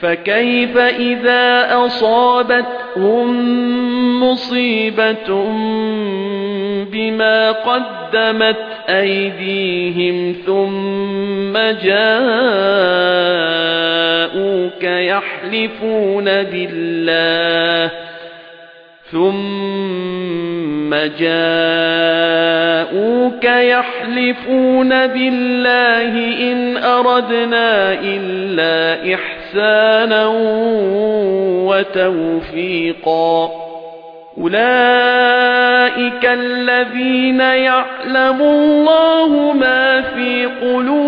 فَكَيْفَ إِذَا أَصَابَتْهُم مُّصِيبَةٌ بِمَا قَدَّمَتْ أَيْدِيهِمْ ثُمَّ جَاءُوكَ يَحْلِفُونَ بِاللَّهِ ثُمَّ جَاءُوكَ يَحْلِفُونَ بِاللَّهِ إِنْ أَرَدْنَا إِلَّا إِحْسَانًا وَتَوْفِيقًا أُولَئِكَ الَّذِينَ يَعْلَمُ اللَّهُ مَا فِي قُلُوبِهِمْ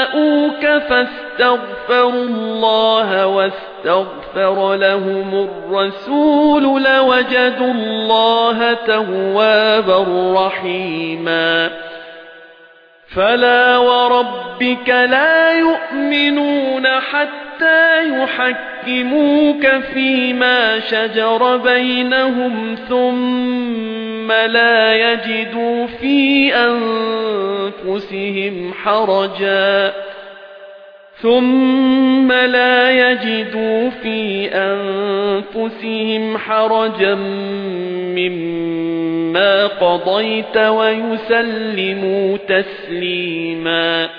فَاسْتَغْفَرُوا اللَّهَ وَاسْتَغْفَرَ لَهُمُ الرَّسُولُ لَوَجَدُوا اللَّهَ تَوَّابًا رَّحِيمًا. فَلَا وَرَبِّكَ لَا يُؤْمِنُونَ حَتَّى يُحَكِّمُوكَ فِيمَا شَجَرَ بَيْنَهُمْ ثُمَّ لَا يَجِدُوا فِي أَنفُسِهِمْ حَرَجًا. ثُمَّ لَا يَجِدُوا فِي أَنفُسِهِمْ حَرَجًا مِّمَّا قَضَيْتَ وَيُسَلِّمُوا تَسْلِيمًا